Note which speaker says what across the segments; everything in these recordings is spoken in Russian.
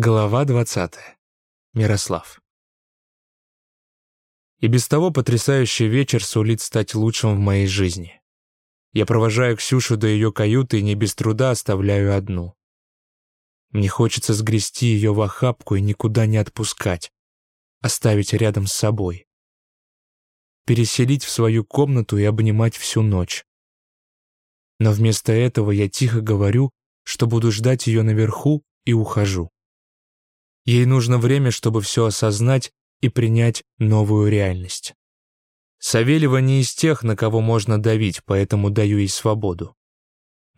Speaker 1: Глава 20. Мирослав. И без того потрясающий вечер сулит стать лучшим в моей жизни. Я провожаю Ксюшу до ее каюты и не без труда оставляю одну. Мне хочется сгрести ее в охапку и никуда не отпускать, оставить рядом с собой. Переселить в свою комнату и обнимать всю ночь. Но вместо этого я тихо говорю, что буду ждать ее наверху и ухожу. Ей нужно время, чтобы все осознать и принять новую реальность. Савельева не из тех, на кого можно давить, поэтому даю ей свободу.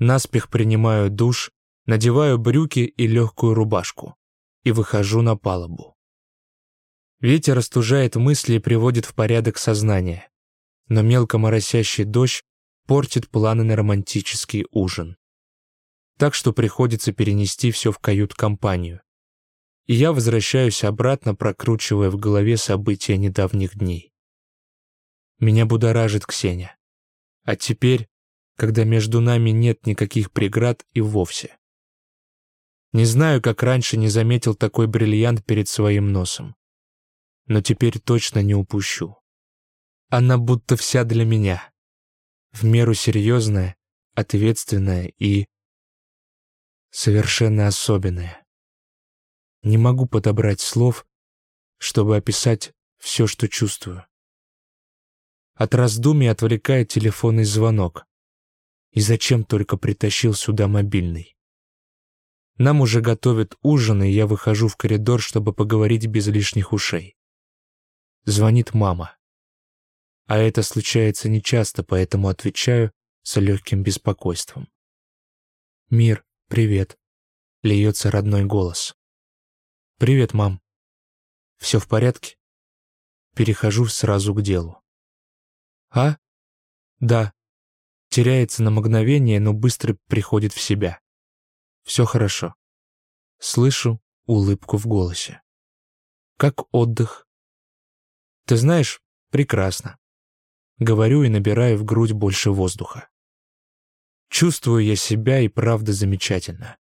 Speaker 1: Наспех принимаю душ, надеваю брюки и легкую рубашку и выхожу на палубу. Ветер остужает мысли и приводит в порядок сознание, но мелко моросящий дождь портит планы на романтический ужин. Так что приходится перенести все в кают-компанию и я возвращаюсь обратно, прокручивая в голове события недавних дней. Меня будоражит Ксения. А теперь, когда между нами нет никаких преград и вовсе. Не знаю, как раньше не заметил такой бриллиант перед своим носом. Но теперь точно не упущу. Она будто вся для меня. В меру серьезная, ответственная и совершенно особенная. Не могу подобрать слов, чтобы описать все, что чувствую. От раздумий отвлекает телефонный звонок. И зачем только притащил сюда мобильный? Нам уже готовят ужин, и я выхожу в коридор, чтобы поговорить без лишних ушей. Звонит мама. А это случается нечасто, поэтому отвечаю с легким беспокойством. «Мир, привет», — льется родной голос. «Привет, мам. Все в порядке?» Перехожу сразу к делу. «А? Да». Теряется на мгновение, но быстро приходит в себя. Все хорошо. Слышу улыбку в голосе. Как отдых? Ты знаешь, прекрасно. Говорю и набираю в грудь больше воздуха. Чувствую я себя и правда замечательно.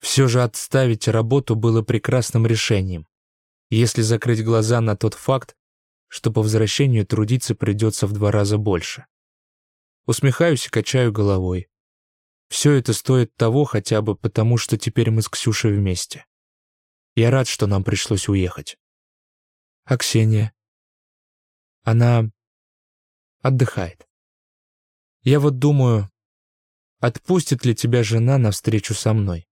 Speaker 1: Все же отставить работу было прекрасным решением, если закрыть глаза на тот факт, что по возвращению трудиться придется в два раза больше. Усмехаюсь и качаю головой. Все это стоит того хотя бы потому, что теперь мы с Ксюшей вместе. Я рад, что нам пришлось уехать. А Ксения? Она отдыхает. Я вот думаю, отпустит ли тебя жена навстречу со мной?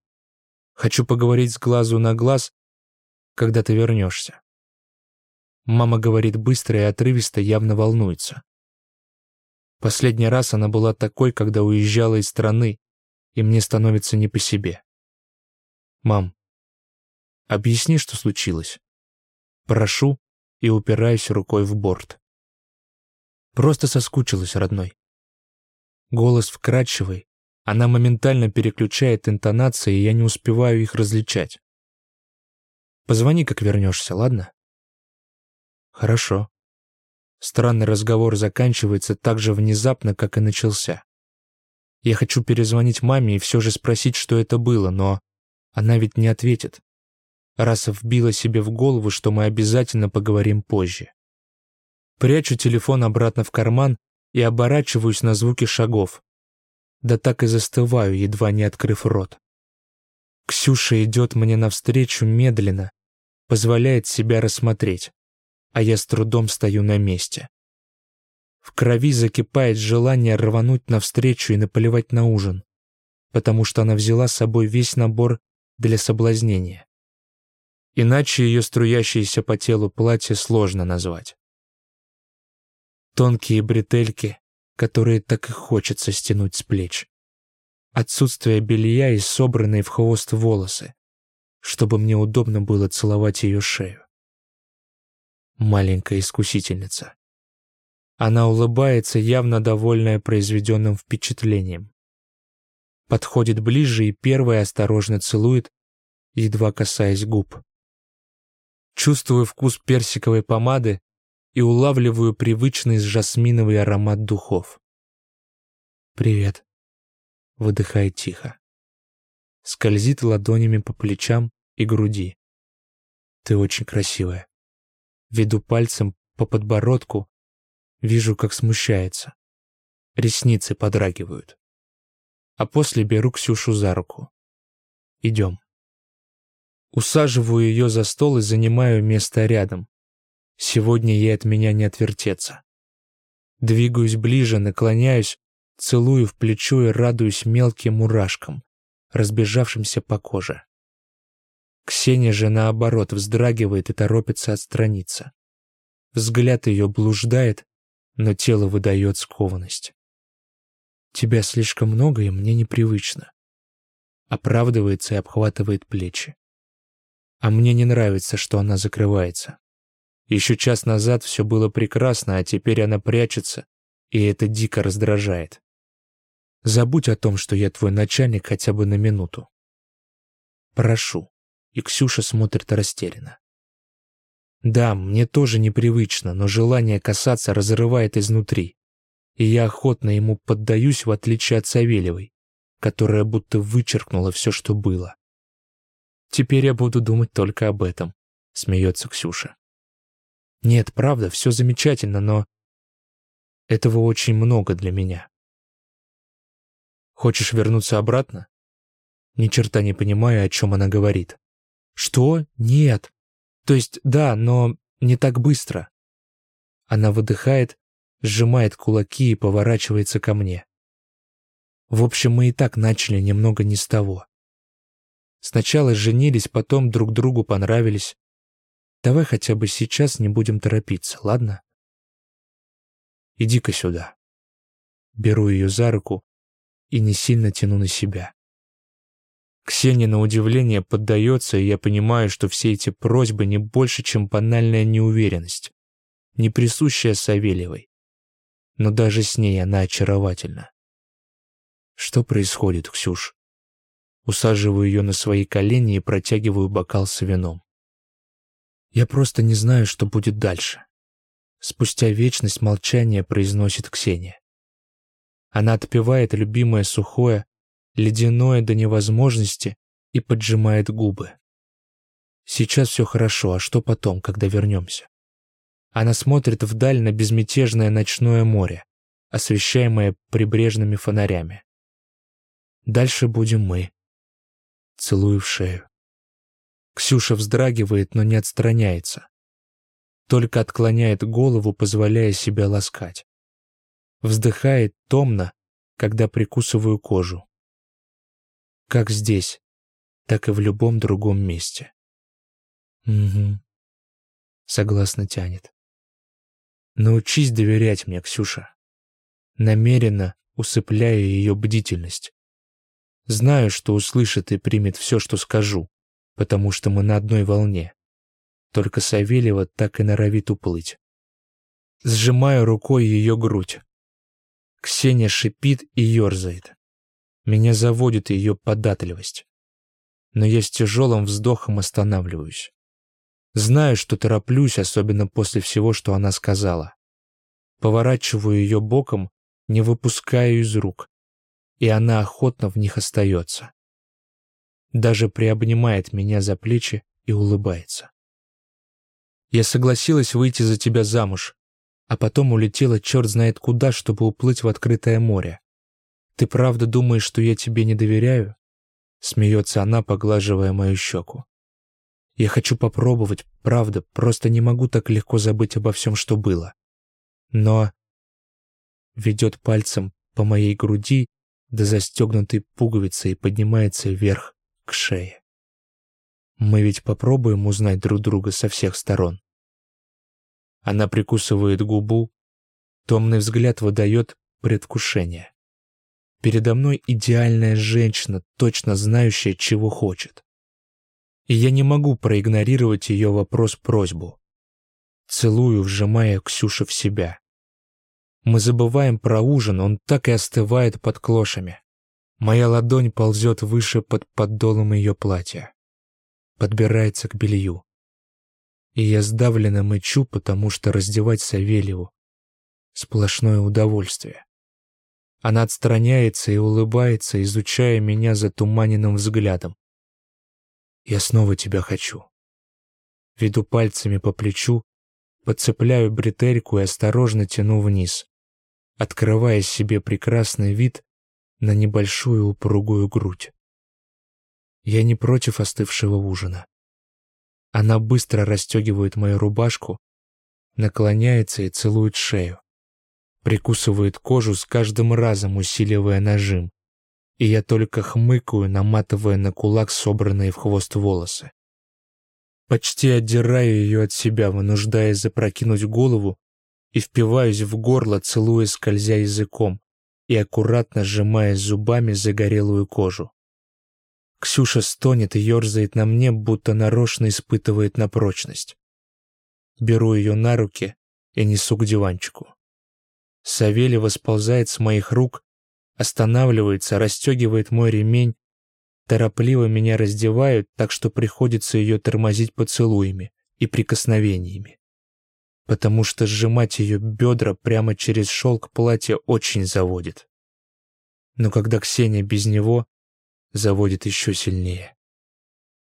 Speaker 1: Хочу поговорить с глазу на глаз, когда ты вернешься. Мама говорит быстро и отрывисто, явно волнуется. Последний раз она была такой, когда уезжала из страны, и мне становится не по себе. Мам, объясни, что случилось. Прошу и упираюсь рукой в борт. Просто соскучилась, родной. Голос вкрадчивый, она моментально переключает интонации, и я не успеваю их различать. Позвони, как вернешься, ладно? Хорошо. Странный разговор заканчивается так же внезапно, как и начался. Я хочу перезвонить маме и все же спросить, что это было, но она ведь не ответит. Раз вбила себе в голову, что мы обязательно поговорим позже. Прячу телефон обратно в карман и оборачиваюсь на звуки шагов да так и застываю, едва не открыв рот. Ксюша идет мне навстречу медленно, позволяет себя рассмотреть, а я с трудом стою на месте. В крови закипает желание рвануть навстречу и наплевать на ужин, потому что она взяла с собой весь набор для соблазнения. Иначе ее струящееся по телу платье сложно назвать. Тонкие бретельки, которые так и хочется стянуть с плеч. Отсутствие белья и собранные в хвост волосы, чтобы мне удобно было целовать ее шею. Маленькая искусительница. Она улыбается, явно довольная произведенным впечатлением. Подходит ближе и первая осторожно целует, едва касаясь губ. Чувствую вкус персиковой помады и улавливаю привычный жасминовый аромат духов. «Привет», — выдыхает тихо. Скользит ладонями по плечам и груди. Ты очень красивая. Веду пальцем по подбородку, вижу, как смущается. Ресницы подрагивают. А после беру Ксюшу за руку. Идем. Усаживаю ее за стол и занимаю место рядом. Сегодня ей от меня не отвертеться. Двигаюсь ближе, наклоняюсь, целую в плечо и радуюсь мелким мурашкам, разбежавшимся по коже. Ксения же, наоборот, вздрагивает и торопится отстраниться. Взгляд ее блуждает, но тело выдает скованность. «Тебя слишком много, и мне непривычно». Оправдывается и обхватывает плечи. А мне не нравится, что она закрывается. Еще час назад все было прекрасно, а теперь она прячется, и это дико раздражает. Забудь о том, что я твой начальник хотя бы на минуту. Прошу. И Ксюша смотрит растерянно. Да, мне тоже непривычно, но желание касаться разрывает изнутри. И я охотно ему поддаюсь, в отличие от Савельевой, которая будто вычеркнула все, что было. Теперь я буду думать только об этом, смеется Ксюша. Нет, правда, все замечательно, но этого очень много для меня. Хочешь вернуться обратно? Ни черта не понимаю, о чем она говорит. Что? Нет. То есть, да, но не так быстро. Она выдыхает, сжимает кулаки и поворачивается ко мне. В общем, мы и так начали немного не с того. Сначала женились, потом друг другу понравились, Давай хотя бы сейчас не будем торопиться, ладно? Иди-ка сюда. Беру ее за руку и не сильно тяну на себя. Ксения на удивление поддается, и я понимаю, что все эти просьбы не больше, чем банальная неуверенность, не присущая Савельевой. Но даже с ней она очаровательна. Что происходит, Ксюш? Усаживаю ее на свои колени и протягиваю бокал с вином. Я просто не знаю, что будет дальше. Спустя вечность молчания произносит Ксения. Она отпивает любимое сухое, ледяное до невозможности и поджимает губы. Сейчас все хорошо, а что потом, когда вернемся? Она смотрит вдаль на безмятежное ночное море, освещаемое прибрежными фонарями. Дальше будем мы. Целую в шею. Ксюша вздрагивает, но не отстраняется. Только отклоняет голову, позволяя себя ласкать. Вздыхает томно, когда прикусываю кожу. Как здесь, так и в любом другом месте. Угу. Согласно тянет. Научись доверять мне, Ксюша. Намеренно усыпляя ее бдительность. Знаю, что услышит и примет все, что скажу потому что мы на одной волне. Только Савельева так и норовит уплыть. Сжимаю рукой ее грудь. Ксения шипит и ерзает. Меня заводит ее податливость. Но я с тяжелым вздохом останавливаюсь. Знаю, что тороплюсь, особенно после всего, что она сказала. Поворачиваю ее боком, не выпускаю из рук, и она охотно в них остается даже приобнимает меня за плечи и улыбается. Я согласилась выйти за тебя замуж, а потом улетела черт знает куда, чтобы уплыть в открытое море. Ты правда думаешь, что я тебе не доверяю? Смеется она, поглаживая мою щеку. Я хочу попробовать, правда, просто не могу так легко забыть обо всем, что было. Но... Ведет пальцем по моей груди до застегнутой пуговицы и поднимается вверх к шее. Мы ведь попробуем узнать друг друга со всех сторон. Она прикусывает губу, томный взгляд выдает предвкушение. Передо мной идеальная женщина, точно знающая, чего хочет. И я не могу проигнорировать ее вопрос-просьбу. Целую, вжимая Ксюшу в себя. Мы забываем про ужин, он так и остывает под клошами. Моя ладонь ползет выше под подолом ее платья. Подбирается к белью. И я сдавленно мычу, потому что раздевать Савельеву — сплошное удовольствие. Она отстраняется и улыбается, изучая меня затуманенным взглядом. Я снова тебя хочу. Веду пальцами по плечу, подцепляю бретельку и осторожно тяну вниз, открывая себе прекрасный вид на небольшую упругую грудь. Я не против остывшего ужина. Она быстро расстегивает мою рубашку, наклоняется и целует шею. Прикусывает кожу с каждым разом, усиливая нажим. И я только хмыкаю, наматывая на кулак собранные в хвост волосы. Почти отдираю ее от себя, вынуждая запрокинуть голову и впиваюсь в горло, целуя скользя языком и аккуратно сжимая зубами загорелую кожу. Ксюша стонет и ерзает на мне, будто нарочно испытывает на прочность. Беру ее на руки и несу к диванчику. Савельева сползает с моих рук, останавливается, расстегивает мой ремень, торопливо меня раздевают, так что приходится ее тормозить поцелуями и прикосновениями. Потому что сжимать ее бедра прямо через шелк платья очень заводит. Но когда Ксения без него, заводит еще сильнее.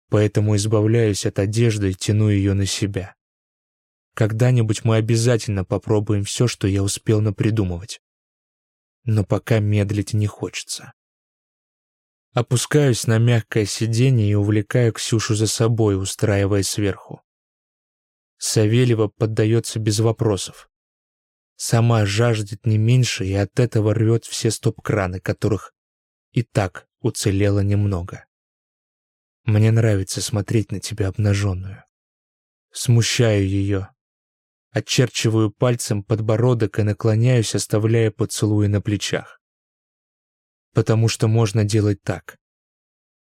Speaker 1: Поэтому избавляюсь от одежды и тяну ее на себя. Когда-нибудь мы обязательно попробуем все, что я успел напридумывать. Но пока медлить не хочется. Опускаюсь на мягкое сиденье и увлекаю Ксюшу за собой, устраивая сверху. Савельева поддается без вопросов. Сама жаждет не меньше и от этого рвет все стоп-краны, которых и так уцелело немного. Мне нравится смотреть на тебя обнаженную. Смущаю ее. Очерчиваю пальцем подбородок и наклоняюсь, оставляя поцелуи на плечах. Потому что можно делать так.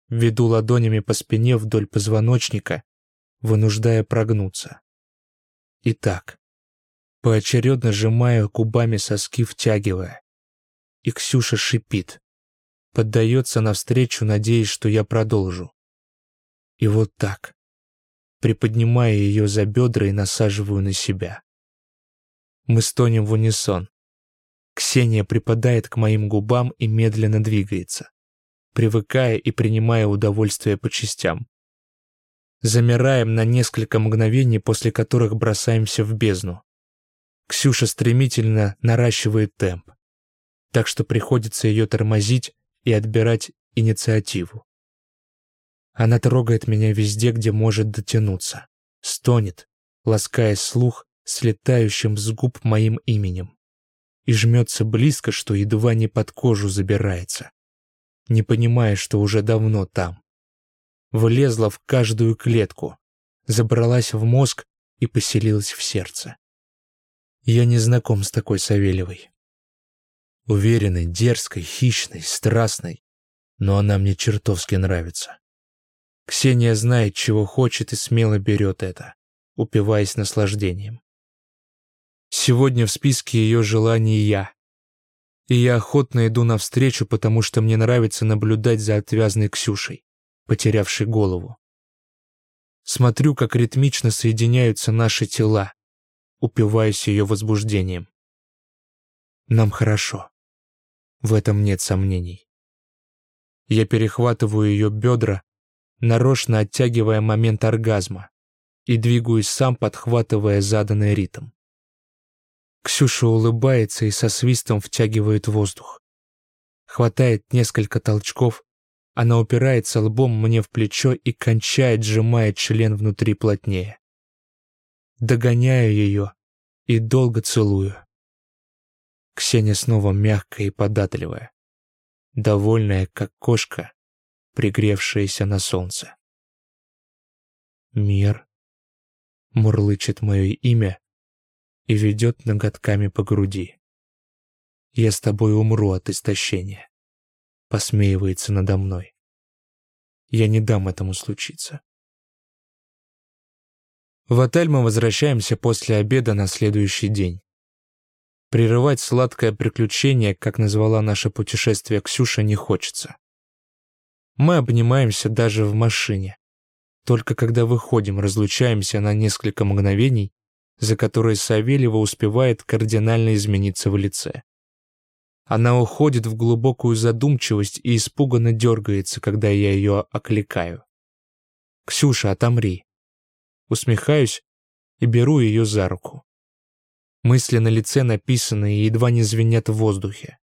Speaker 1: Веду ладонями по спине вдоль позвоночника, вынуждая прогнуться. И так. Поочередно сжимаю губами соски, втягивая. И Ксюша шипит поддается навстречу, надеясь, что я продолжу. И вот так, приподнимая ее за бедра и насаживаю на себя. Мы стонем в унисон. Ксения припадает к моим губам и медленно двигается, привыкая и принимая удовольствие по частям. Замираем на несколько мгновений, после которых бросаемся в бездну. Ксюша стремительно наращивает темп, так что приходится ее тормозить и отбирать инициативу. Она трогает меня везде, где может дотянуться, стонет, лаская слух слетающим с губ моим именем, и жмется близко, что едва не под кожу забирается, не понимая, что уже давно там. Влезла в каждую клетку, забралась в мозг и поселилась в сердце. Я не знаком с такой Савельевой. Уверенной, дерзкой, хищной, страстной. Но она мне чертовски нравится. Ксения знает, чего хочет и смело берет это, упиваясь наслаждением. Сегодня в списке ее желаний я. И я охотно иду навстречу, потому что мне нравится наблюдать за отвязной Ксюшей, потерявшей голову. Смотрю, как ритмично соединяются наши тела, упиваясь ее возбуждением. Нам хорошо. В этом нет сомнений. Я перехватываю ее бедра, нарочно оттягивая момент оргазма, и двигаюсь сам, подхватывая заданный ритм. Ксюша улыбается и со свистом втягивает воздух. Хватает несколько толчков, она упирается лбом мне в плечо и кончает, сжимая член внутри плотнее. Догоняю ее и долго целую. Ксения снова мягкая и податливая, довольная, как кошка, пригревшаяся на солнце. Мир мурлычет мое имя и ведет ноготками по груди. Я с тобой умру от истощения, посмеивается надо мной. Я не дам этому случиться. В отель мы возвращаемся после обеда на следующий день. Прерывать сладкое приключение, как назвала наше путешествие Ксюша, не хочется. Мы обнимаемся даже в машине. Только когда выходим, разлучаемся на несколько мгновений, за которые Савельева успевает кардинально измениться в лице. Она уходит в глубокую задумчивость и испуганно дергается, когда я ее окликаю. «Ксюша, отомри!» Усмехаюсь и беру ее за руку. Мысли на лице написаны и едва не звенят в воздухе.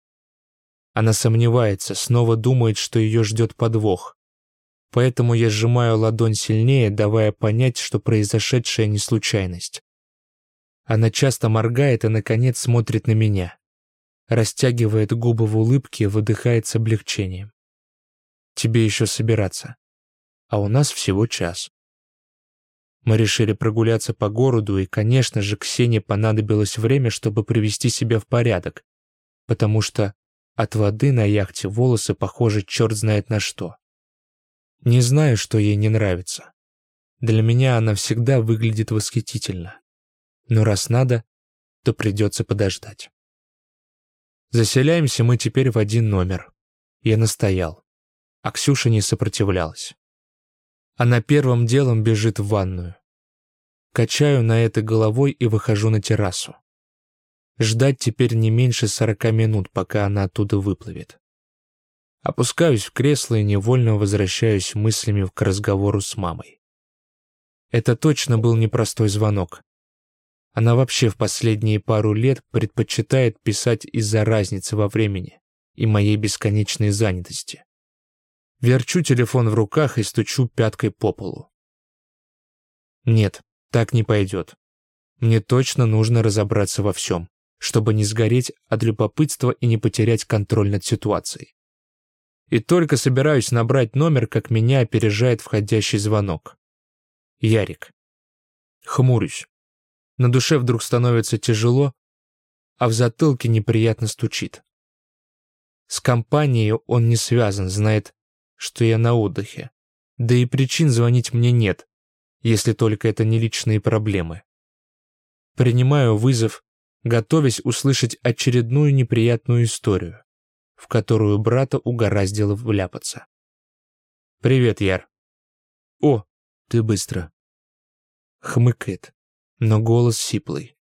Speaker 1: Она сомневается, снова думает, что ее ждет подвох. Поэтому я сжимаю ладонь сильнее, давая понять, что произошедшее не случайность. Она часто моргает и, наконец, смотрит на меня. Растягивает губы в улыбке, выдыхает с облегчением. Тебе еще собираться. А у нас всего час. Мы решили прогуляться по городу, и, конечно же, Ксении понадобилось время, чтобы привести себя в порядок, потому что от воды на яхте волосы похожи черт знает на что. Не знаю, что ей не нравится. Для меня она всегда выглядит восхитительно. Но раз надо, то придется подождать. Заселяемся мы теперь в один номер. Я настоял, а Ксюша не сопротивлялась. Она первым делом бежит в ванную. Качаю на это головой и выхожу на террасу. Ждать теперь не меньше сорока минут, пока она оттуда выплывет. Опускаюсь в кресло и невольно возвращаюсь мыслями к разговору с мамой. Это точно был непростой звонок. Она вообще в последние пару лет предпочитает писать из-за разницы во времени и моей бесконечной занятости. Верчу телефон в руках и стучу пяткой по полу. Нет, так не пойдет. Мне точно нужно разобраться во всем чтобы не сгореть от любопытства и не потерять контроль над ситуацией. И только собираюсь набрать номер, как меня опережает входящий звонок. Ярик. Хмурюсь. На душе вдруг становится тяжело, а в затылке неприятно стучит. С компанией он не связан, знает, что я на отдыхе. Да и причин звонить мне нет, если только это не личные проблемы. Принимаю вызов готовясь услышать очередную неприятную историю, в которую брата угораздило вляпаться. «Привет, Яр». «О, ты быстро». Хмыкает, но голос сиплый,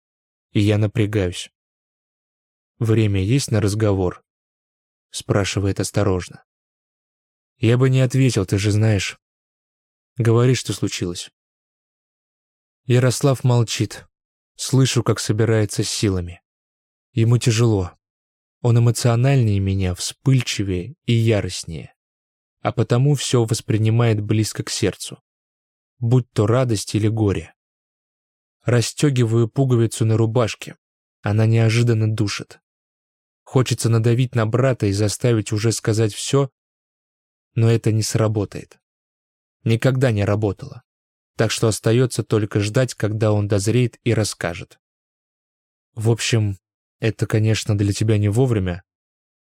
Speaker 1: и я напрягаюсь. «Время есть на разговор?» спрашивает осторожно. «Я бы не ответил, ты же знаешь. Говори, что случилось». Ярослав молчит, Слышу, как собирается с силами. Ему тяжело. Он эмоциональнее меня, вспыльчивее и яростнее. А потому все воспринимает близко к сердцу. Будь то радость или горе. Растегиваю пуговицу на рубашке. Она неожиданно душит. Хочется надавить на брата и заставить уже сказать все, но это не сработает. Никогда не работало так что остается только ждать, когда он дозреет и расскажет. В общем, это, конечно, для тебя не вовремя,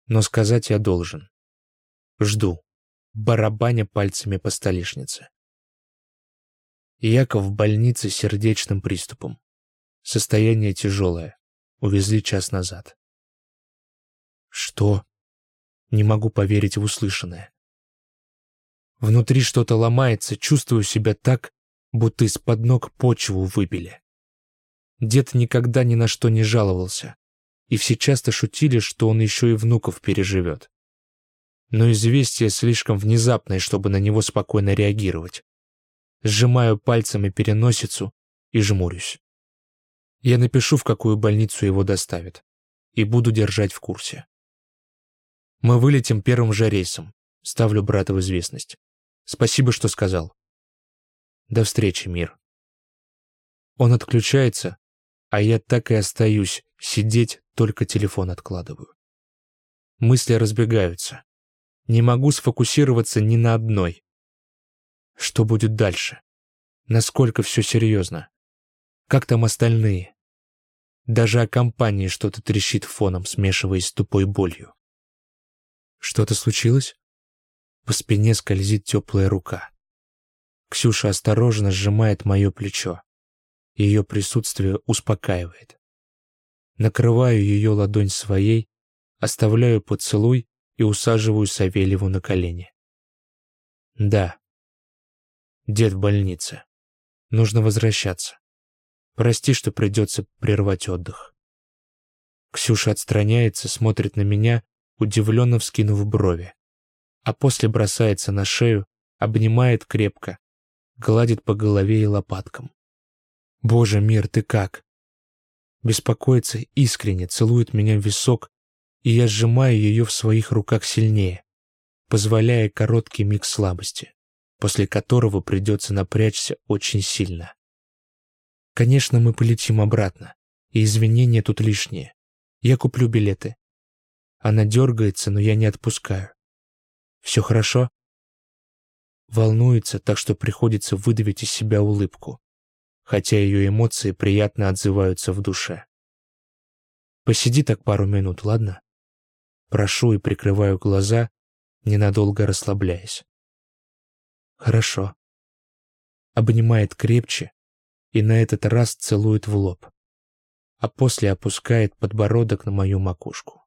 Speaker 1: но сказать я должен. Жду, барабаня пальцами по столешнице. Яков в больнице с сердечным приступом. Состояние тяжелое. Увезли час назад. Что? Не могу поверить в услышанное. Внутри что-то ломается, чувствую себя так, будто из-под ног почву выбили. Дед никогда ни на что не жаловался, и все часто шутили, что он еще и внуков переживет. Но известие слишком внезапное, чтобы на него спокойно реагировать. Сжимаю пальцами переносицу и жмурюсь. Я напишу, в какую больницу его доставят, и буду держать в курсе. Мы вылетим первым же рейсом. Ставлю брата в известность. Спасибо, что сказал. До встречи, мир. Он отключается, а я так и остаюсь сидеть, только телефон откладываю. Мысли разбегаются. Не могу сфокусироваться ни на одной. Что будет дальше? Насколько все серьезно? Как там остальные? Даже о компании что-то трещит фоном, смешиваясь с тупой болью. Что-то случилось? По спине скользит теплая рука. Ксюша осторожно сжимает мое плечо. Ее присутствие успокаивает. Накрываю ее ладонь своей, оставляю поцелуй и усаживаю Савельеву на колени. Да. Дед в больнице. Нужно возвращаться. Прости, что придется прервать отдых. Ксюша отстраняется, смотрит на меня, удивленно вскинув брови, а после бросается на шею, обнимает крепко, гладит по голове и лопаткам. «Боже, мир, ты как?» Беспокоится искренне, целует меня в висок, и я сжимаю ее в своих руках сильнее, позволяя короткий миг слабости, после которого придется напрячься очень сильно. Конечно, мы полетим обратно, и извинения тут лишние. Я куплю билеты. Она дергается, но я не отпускаю. Все хорошо? Волнуется, так что приходится выдавить из себя улыбку, хотя ее эмоции приятно отзываются в душе. Посиди так пару минут, ладно? Прошу и прикрываю глаза, ненадолго расслабляясь. Хорошо. Обнимает крепче и на этот раз целует в лоб, а после опускает подбородок на мою макушку.